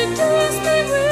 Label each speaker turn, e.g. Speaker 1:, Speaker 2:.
Speaker 1: to days they.